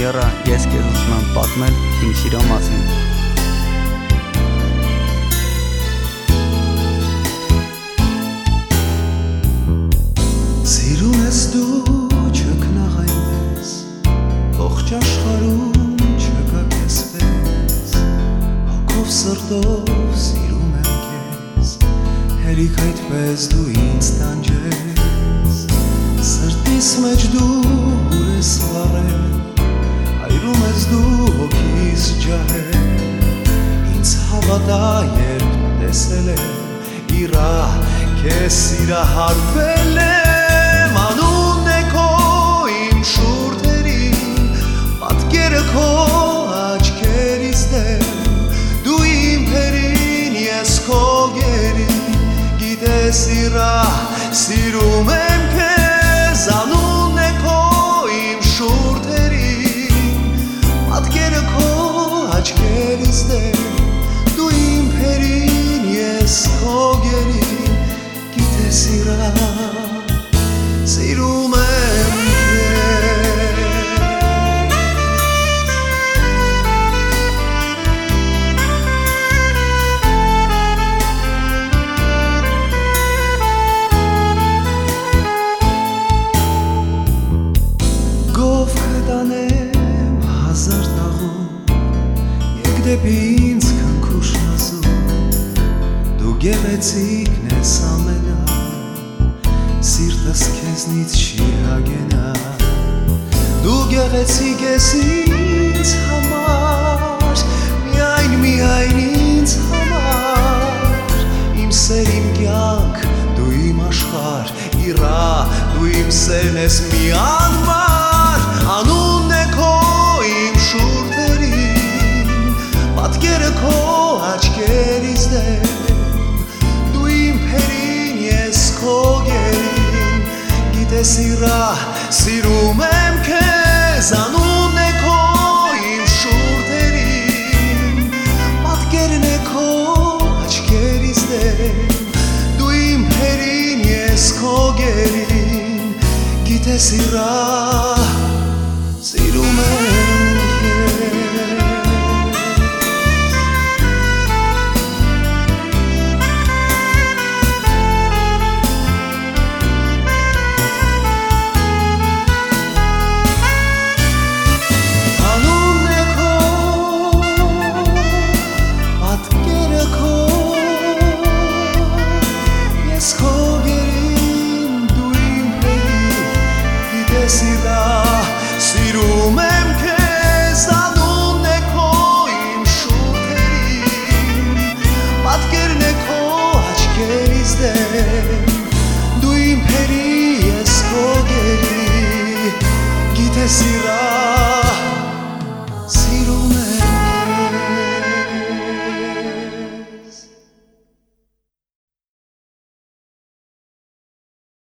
Եռա, ես քեզ ուզում եմ պատմել իմ սիրո մասին։ Սիրուն ես դու չքնաղ այնպես Ողջ աշխարում չկա կեսպես Հոգով սրտով սիրում եմ քեզ Հերիք այդպես դու ինձ տանջես Սրտիս մեջ դու ուրես լարել Այրում ես դու հոգիս ջահել Ինձ հավատա երբ տեսել եմ իրա Քեզ սիրահարվել եմ Անուն է քո իմ շուրթերին Պատկերը քո աչքերից դեմ Դու իմ փերին, ես քո գերին Գիտես իրա, սիրում եմ դեպի ինձ քնքուշն ասում Դու գեղեցիկն ես ամենա Սիրտս քեզնից չի հագենա Դու գեղեցիկ ես ինձ համար Միայն միայն ինձ համար Իմ սեր իմ կյանք դու իմ աշխար Իրա դու իմ սերն ես մի անմար Գիտես իրա սիրում եմ քեզ Անունն է քո իմ շուրթերին Պատկերն է քո աչքերից դեմ Դու իմ փերին ես քո գերին Գիտես իրա